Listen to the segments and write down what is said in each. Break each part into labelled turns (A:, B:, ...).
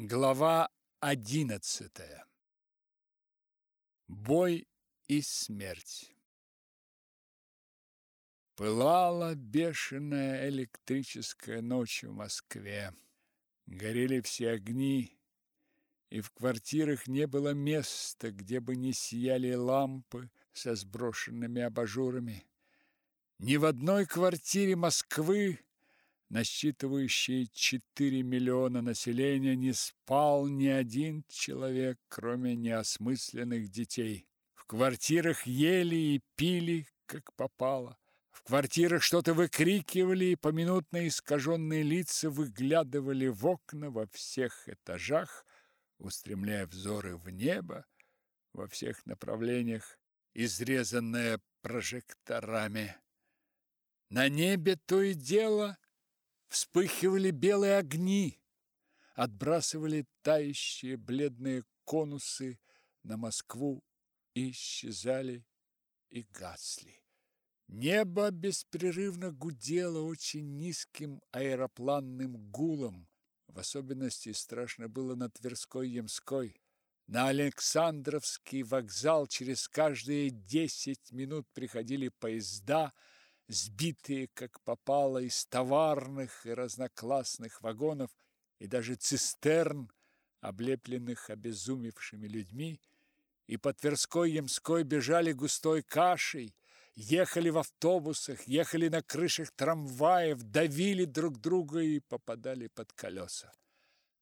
A: Глава одиннадцатая. Бой и смерть. Пылала бешеная электрическая ночь в Москве. Горели все огни, и в квартирах не было места, где бы не сияли лампы со сброшенными абажурами. Ни в одной квартире Москвы насчитывающей 4 миллиона населения, не спал ни один человек, кроме неосмысленных детей. В квартирах ели и пили, как попало. В квартирах что-то выкрикивали, и поминутно искаженные лица выглядывали в окна во всех этажах, устремляя взоры в небо во всех направлениях, изрезанное прожекторами. На небе то и дело Вспыхивали белые огни, отбрасывали тающие бледные конусы на Москву и исчезали и гасли. Небо беспрерывно гудело очень низким аэропланным гулом. В особенности страшно было на Тверской-Ямской. На Александровский вокзал через каждые десять минут приходили поезда – сбитые, как попало, из товарных и разноклассных вагонов и даже цистерн, облепленных обезумевшими людьми, и по Тверской Ямской бежали густой кашей, ехали в автобусах, ехали на крышах трамваев, давили друг друга и попадали под колеса.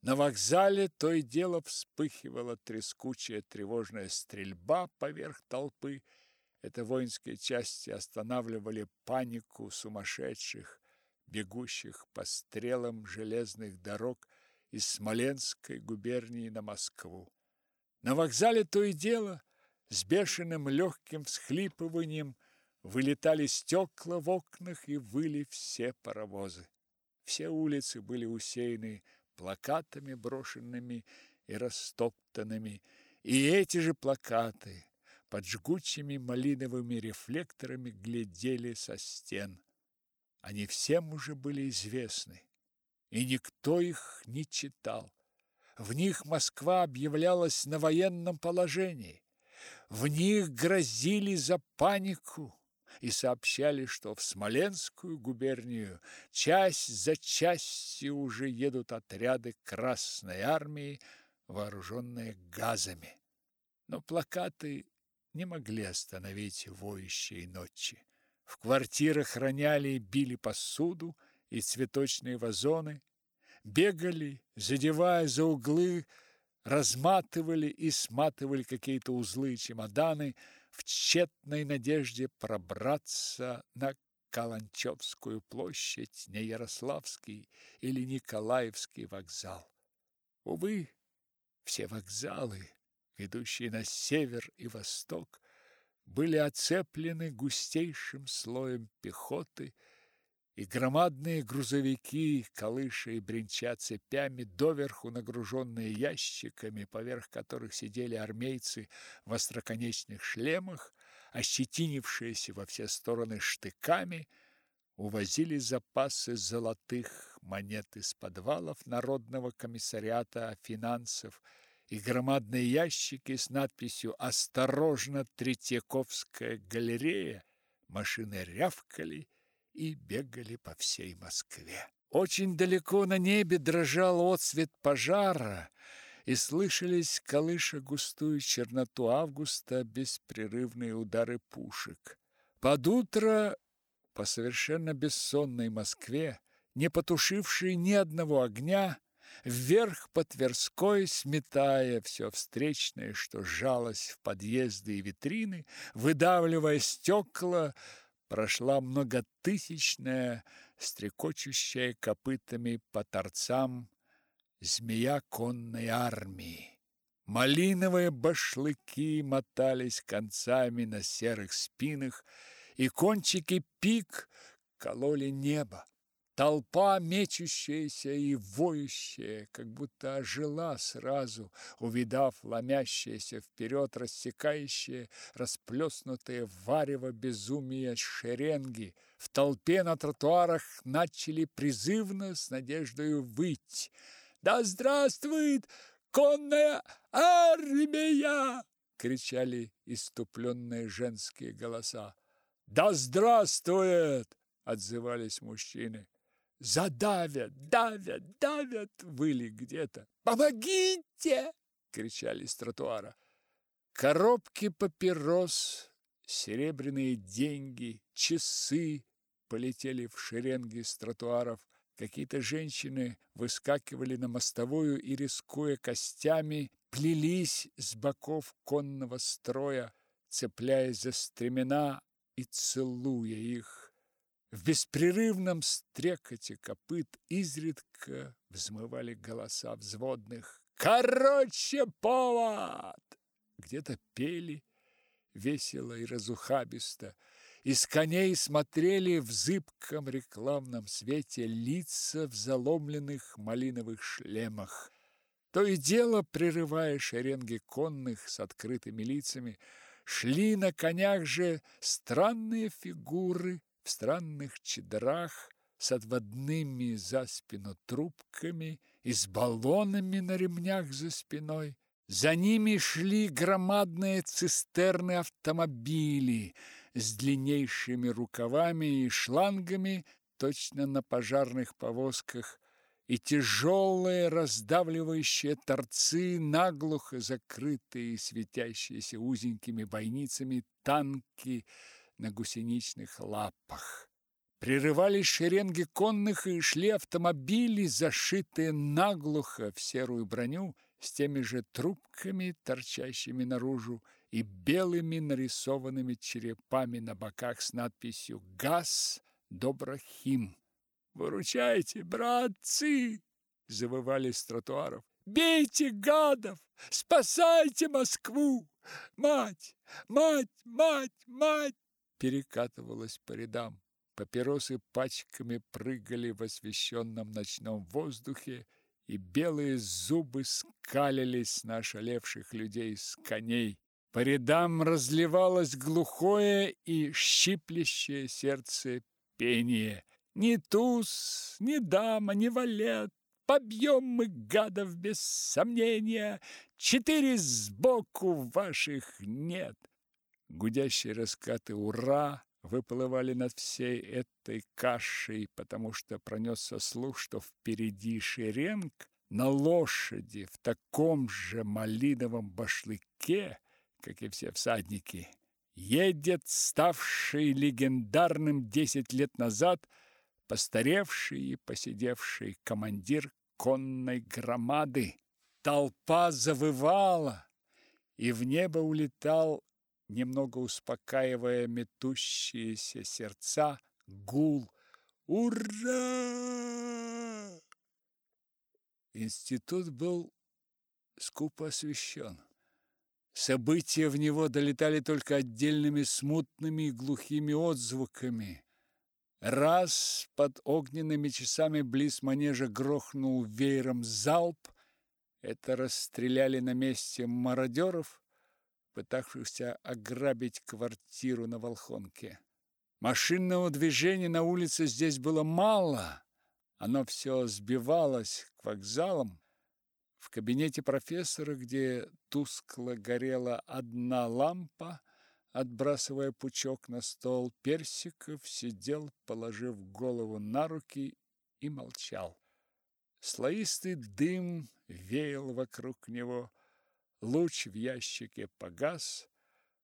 A: На вокзале то и дело вспыхивала трескучая тревожная стрельба поверх толпы, это воинские части останавливали панику сумасшедших, бегущих по стрелам железных дорог из Смоленской губернии на Москву. На вокзале то и дело с бешеным легким всхлипыванием вылетали стекла в окнах и выли все паровозы. Все улицы были усеяны плакатами брошенными и растоптанными, и эти же плакаты под жгучими малиновыми рефлекторами глядели со стен. Они всем уже были известны, и никто их не читал. В них Москва объявлялась на военном положении. В них грозили за панику и сообщали, что в Смоленскую губернию часть за частью уже едут отряды Красной армии, вооруженные газами. Но плакаты не могли остановить воющие ночи. В квартирах роняли и били посуду и цветочные вазоны, бегали, задевая за углы, разматывали и сматывали какие-то узлы и чемоданы в тщетной надежде пробраться на Каланчевскую площадь, не Ярославский или Николаевский вокзал. Увы, все вокзалы ведущие на север и восток, были оцеплены густейшим слоем пехоты, и громадные грузовики, колыша и бренча цепями, доверху нагруженные ящиками, поверх которых сидели армейцы в остроконечных шлемах, ощетинившиеся во все стороны штыками, увозили запасы золотых монет из подвалов Народного комиссариата финансов и громадные ящики с надписью «Осторожно, Третьяковская галерея» машины рявкали и бегали по всей Москве. Очень далеко на небе дрожал отсвет пожара, и слышались, колыша густую черноту августа, беспрерывные удары пушек. Под утро по совершенно бессонной Москве, не потушившей ни одного огня, вверх по Тверской, сметая все встречное, что жалось в подъезды и витрины, выдавливая стекла, прошла многотысячная, стрекочущая копытами по торцам змея конной армии. Малиновые башлыки мотались концами на серых спинах, и кончики пик кололи небо. Толпа, мечущаяся и воющая, как будто ожила сразу, увидав ломящееся вперед, рассекающее, расплеснутое варево безумия шеренги. В толпе на тротуарах начали призывно с надеждой выть. Да здравствует конная армия!» — кричали иступленные женские голоса. «Да здравствует!» — отзывались мужчины. «Задавят, давят, давят!» — выли где-то. «Помогите!» — кричали с тротуара. Коробки папирос, серебряные деньги, часы полетели в шеренги с тротуаров. Какие-то женщины выскакивали на мостовую и, рискуя костями, плелись с боков конного строя, цепляясь за стремена и целуя их. В беспрерывном стрекоте копыт изредка взмывали голоса взводных. «Короче, повод!» Где-то пели весело и разухабисто, из коней смотрели в зыбком рекламном свете лица в заломленных малиновых шлемах. То и дело, прерывая шеренги конных с открытыми лицами, шли на конях же странные фигуры в странных чедрах с отводными за спину трубками и с баллонами на ремнях за спиной. За ними шли громадные цистерны автомобили – с длиннейшими рукавами и шлангами, точно на пожарных повозках, и тяжелые раздавливающие торцы, наглухо закрытые и светящиеся узенькими бойницами танки на гусеничных лапах. Прерывались шеренги конных и шли автомобили, зашитые наглухо в серую броню, с теми же трубками, торчащими наружу, и белыми нарисованными черепами на боках с надписью «ГАЗ Доброхим». «Выручайте, братцы!» – завывали с тротуаров. «Бейте гадов! Спасайте Москву! Мать! Мать! Мать! Мать!» Перекатывалась по рядам. Папиросы пачками прыгали в освещенном ночном воздухе, и белые зубы скалились на ошалевших людей с коней. По рядам разливалось глухое и щиплящее сердце пение. Ни туз, ни дама, ни валет, Побьем мы гадов без сомнения, Четыре сбоку ваших нет. Гудящие раскаты «Ура!» выплывали над всей этой кашей, потому что пронесся слух, что впереди шеренг на лошади в таком же малиновом башлыке как и все всадники, едет ставший легендарным десять лет назад постаревший и посидевший командир конной громады. Толпа завывала, и в небо улетал, немного успокаивая метущиеся сердца, гул «Ура!». Институт был скупо освещен. События в него долетали только отдельными смутными и глухими отзвуками. Раз под огненными часами близ манежа грохнул веером залп. Это расстреляли на месте мародеров, пытавшихся ограбить квартиру на Волхонке. Машинного движения на улице здесь было мало. Оно все сбивалось к вокзалам, в кабинете профессора, где тускло горела одна лампа, отбрасывая пучок на стол, Персиков сидел, положив голову на руки и молчал. Слоистый дым веял вокруг него, луч в ящике погас,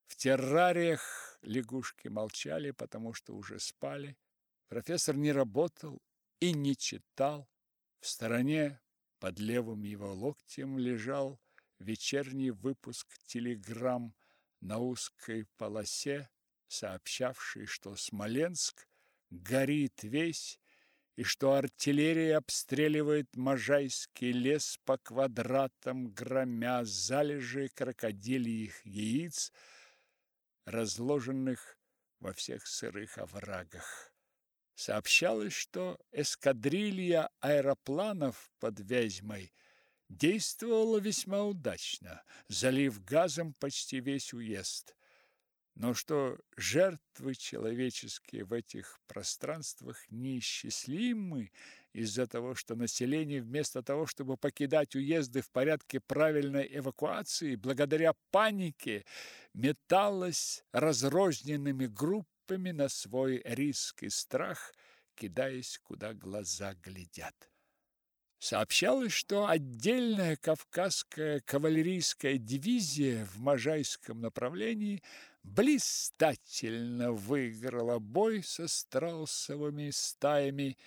A: в террариях лягушки молчали, потому что уже спали. Профессор не работал и не читал. В стороне под левым его локтем лежал вечерний выпуск телеграмм на узкой полосе, сообщавший, что Смоленск горит весь и что артиллерия обстреливает Можайский лес по квадратам, громя залежи крокодильих яиц, разложенных во всех сырых оврагах. Сообщалось, что эскадрилья аэропланов под Вязьмой действовала весьма удачно, залив газом почти весь уезд. Но что жертвы человеческие в этих пространствах неисчислимы из-за того, что население вместо того, чтобы покидать уезды в порядке правильной эвакуации, благодаря панике металось разрозненными группами на свой риск и страх, кидаясь куда глаза глядят. Сообщалось, что отдельная кавказская кавалерийская дивизия в Можайском направлении блистательно выиграла бой со страусовыми стаями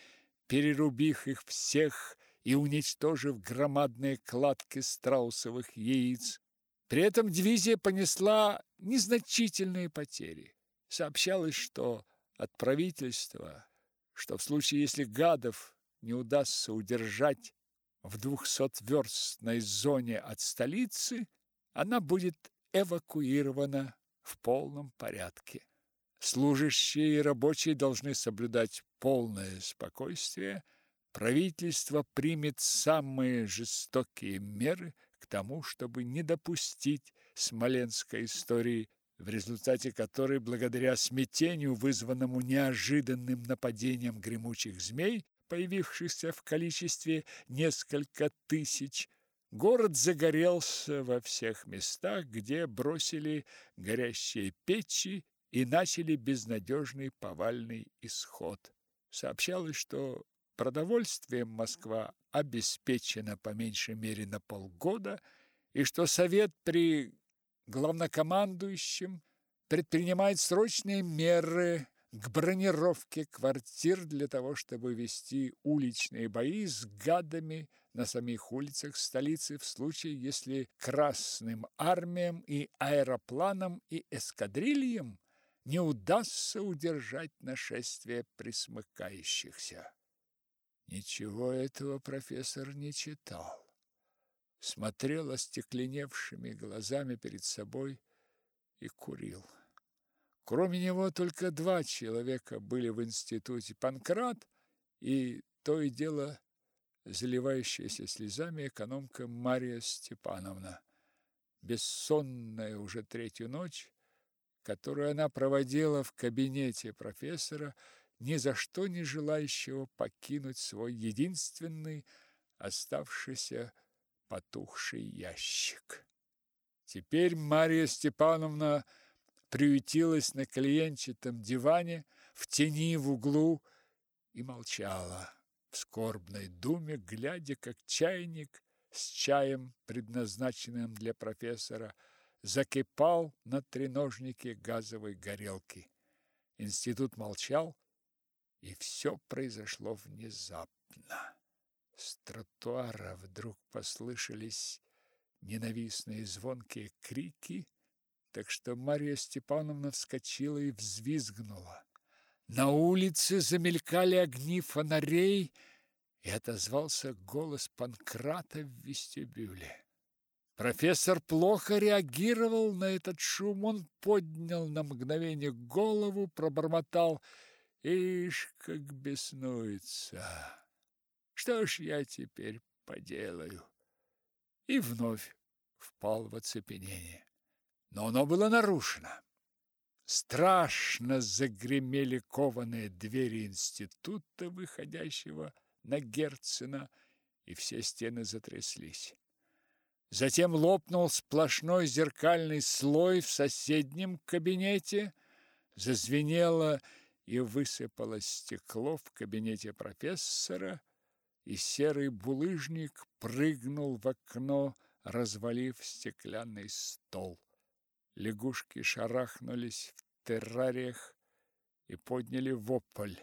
A: перерубив их всех и уничтожив громадные кладки страусовых яиц. При этом дивизия понесла незначительные потери. Сообщалось, что от правительства, что в случае, если гадов не удастся удержать в двухсотверстной зоне от столицы, она будет эвакуирована в полном порядке. Служащие и рабочие должны соблюдать полное спокойствие. Правительство примет самые жестокие меры к тому, чтобы не допустить смоленской истории, в результате которой, благодаря смятению, вызванному неожиданным нападением гремучих змей, появившихся в количестве несколько тысяч, город загорелся во всех местах, где бросили горящие печи и начали безнадежный повальный исход. Сообщалось, что продовольствием Москва обеспечена по меньшей мере на полгода, и что Совет при главнокомандующем предпринимает срочные меры к бронировке квартир для того, чтобы вести уличные бои с гадами на самих улицах столицы в случае, если Красным армиям и аэропланам и эскадрильям не удастся удержать нашествие присмыкающихся. Ничего этого профессор не читал. Смотрел остекленевшими глазами перед собой и курил. Кроме него только два человека были в институте: Панкрат и то и дело заливающаяся слезами экономка Мария Степановна. Бессонная уже третью ночь, которую она проводила в кабинете профессора, ни за что не желающего покинуть свой единственный оставшийся потухший ящик. Теперь Мария Степановна приютилась на клиенчатом диване в тени в углу и молчала скорбной думе, глядя, как чайник с чаем, предназначенным для профессора, закипал на треножнике газовой горелки. Институт молчал, и все произошло внезапно. С тротуара вдруг послышались ненавистные звонкие крики, так что Мария Степановна вскочила и взвизгнула. На улице замелькали огни фонарей, и отозвался голос Панкрата в вестибюле. Профессор плохо реагировал на этот шум. Он поднял на мгновение голову, пробормотал «Ишь, как беснуется! Что ж я теперь поделаю?» И вновь впал в оцепенение. Но оно было нарушено. Страшно загремели кованые двери института, выходящего на Герцена, и все стены затряслись. Затем лопнул сплошной зеркальный слой в соседнем кабинете, зазвенело и высыпалось стекло в кабинете профессора, и серый булыжник прыгнул в окно, развалив стеклянный стол. Лягушки шарахнулись в террариях и подняли вопль.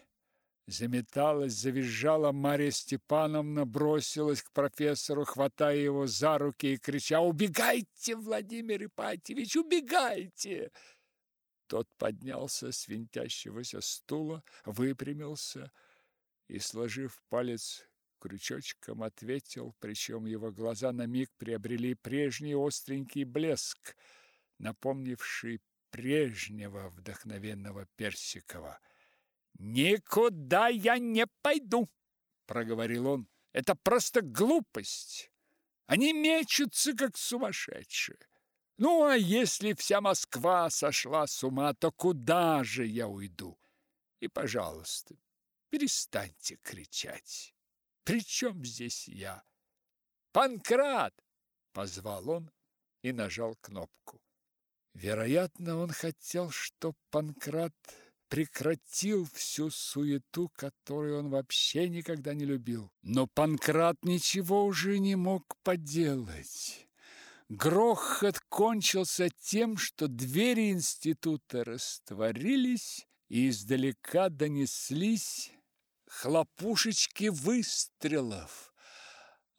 A: Заметалась, завизжала Марья Степановна, бросилась к профессору, хватая его за руки и крича «Убегайте, Владимир Ипатьевич, убегайте!» Тот поднялся с винтящегося стула, выпрямился и, сложив палец крючочком, ответил, причем его глаза на миг приобрели прежний остренький блеск, напомнивший прежнего вдохновенного Персикова – «Никуда я не пойду!» – проговорил он. «Это просто глупость! Они мечутся, как сумасшедшие! Ну, а если вся Москва сошла с ума, то куда же я уйду? И, пожалуйста, перестаньте кричать. При чем здесь я? Панкрат! Позвал он и нажал кнопку. Вероятно, он хотел, чтоб Панкрат прекратил всю суету, которую он вообще никогда не любил. Но Панкрат ничего уже не мог поделать. Грохот кончился тем, что двери института растворились, и издалека донеслись хлопушечки выстрелов.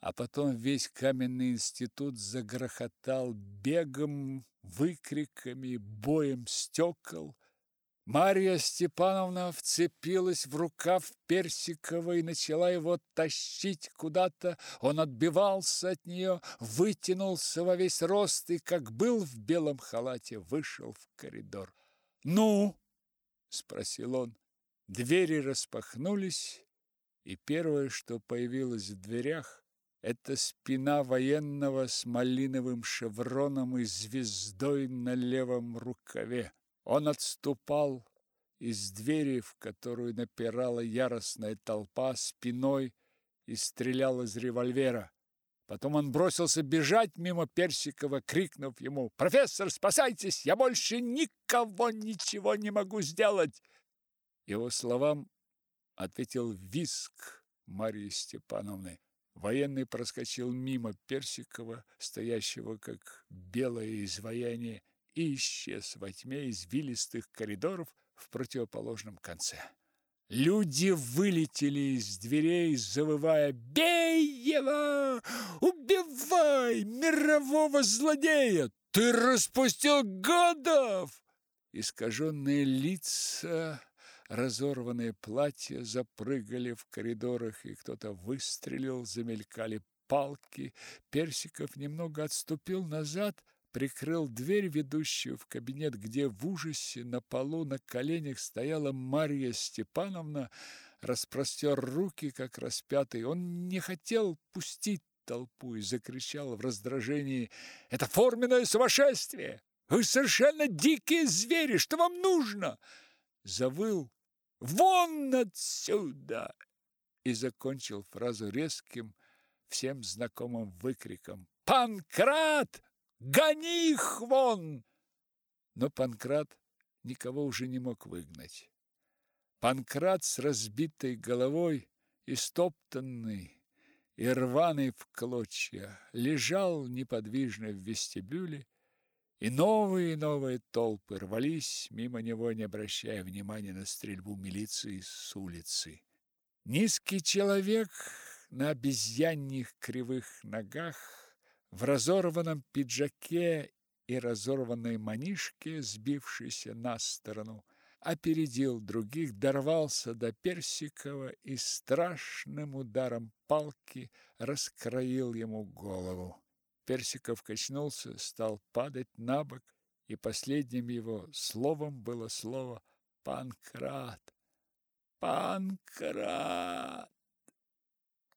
A: А потом весь каменный институт загрохотал бегом, выкриками, боем стекол. Марья Степановна вцепилась в рукав Персикова и начала его тащить куда-то. Он отбивался от нее, вытянулся во весь рост и, как был в белом халате, вышел в коридор. «Ну?» – спросил он. Двери распахнулись, и первое, что появилось в дверях, это спина военного с малиновым шевроном и звездой на левом рукаве. Он отступал из двери, в которую напирала яростная толпа, спиной и стрелял из револьвера. Потом он бросился бежать мимо Персикова, крикнув ему «Профессор, спасайтесь! Я больше никого ничего не могу сделать!» Его словам ответил виск Марии Степановны. Военный проскочил мимо Персикова, стоящего как белое изваяние, и исчез во тьме извилистых коридоров в противоположном конце. Люди вылетели из дверей, завывая «Бей его! Убивай мирового злодея! Ты распустил годов!» Искаженные лица разорванные платья запрыгали в коридорах, и кто-то выстрелил, замелькали палки. Персиков немного отступил назад, прикрыл дверь, ведущую в кабинет, где в ужасе на полу на коленях стояла Марья Степановна, распростер руки, как распятый. Он не хотел пустить толпу и закричал в раздражении «Это форменное сумасшествие! Вы совершенно дикие звери! Что вам нужно?» Завыл Вон отсюда!» И закончил фразу резким, всем знакомым выкриком. «Панкрат! Гони их вон!» Но Панкрат никого уже не мог выгнать. Панкрат с разбитой головой, истоптанный и рваный в клочья, лежал неподвижно в вестибюле и новые и новые толпы рвались мимо него, не обращая внимания на стрельбу милиции с улицы. Низкий человек на обезьяньих кривых ногах, в разорванном пиджаке и разорванной манишке, сбившейся на сторону, опередил других, дорвался до Персикова и страшным ударом палки раскроил ему голову. Персиков качнулся, стал падать на бок, и последним его словом было слово «Панкрат! Панкрат!»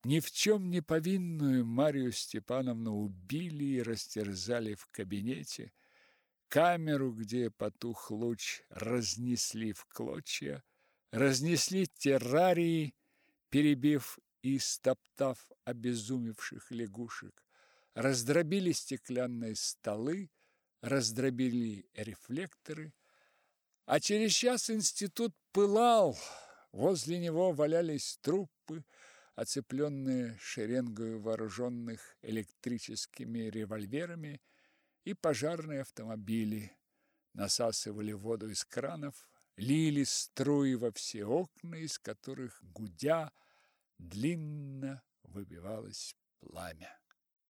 A: Ни в чем не повинную Марию Степановну убили и растерзали в кабинете. Камеру, где потух луч, разнесли в клочья, разнесли террарии, перебив и стоптав обезумевших лягушек раздробили стеклянные столы, раздробили рефлекторы, а через час институт пылал, возле него валялись трупы, оцепленные шеренгою вооруженных электрическими револьверами, и пожарные автомобили. Насасывали воду из кранов, лили струи во все окна, из которых, гудя, длинно выбивалось пламя.